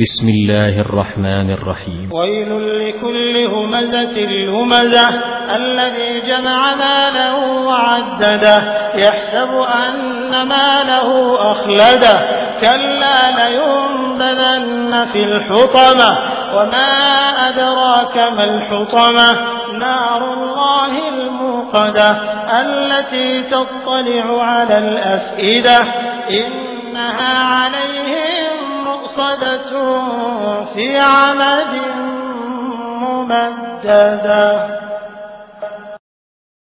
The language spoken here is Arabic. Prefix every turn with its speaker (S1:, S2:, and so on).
S1: بسم الله الرحمن الرحيم.
S2: ويل لكل همزة لمزة الذي جمع ماله وعدده يحسب أن ماله أخلده. كلا لينبذن في الحطمة وما أدراك ما الحطمة؟ نار الله الموقدة التي تطلع على الأفئدة. إنها عليهم مؤصدة في عمد ممددة